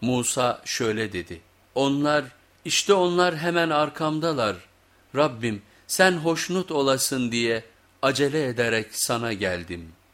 Musa şöyle dedi, onlar işte onlar hemen arkamdalar, Rabbim sen hoşnut olasın diye acele ederek sana geldim.''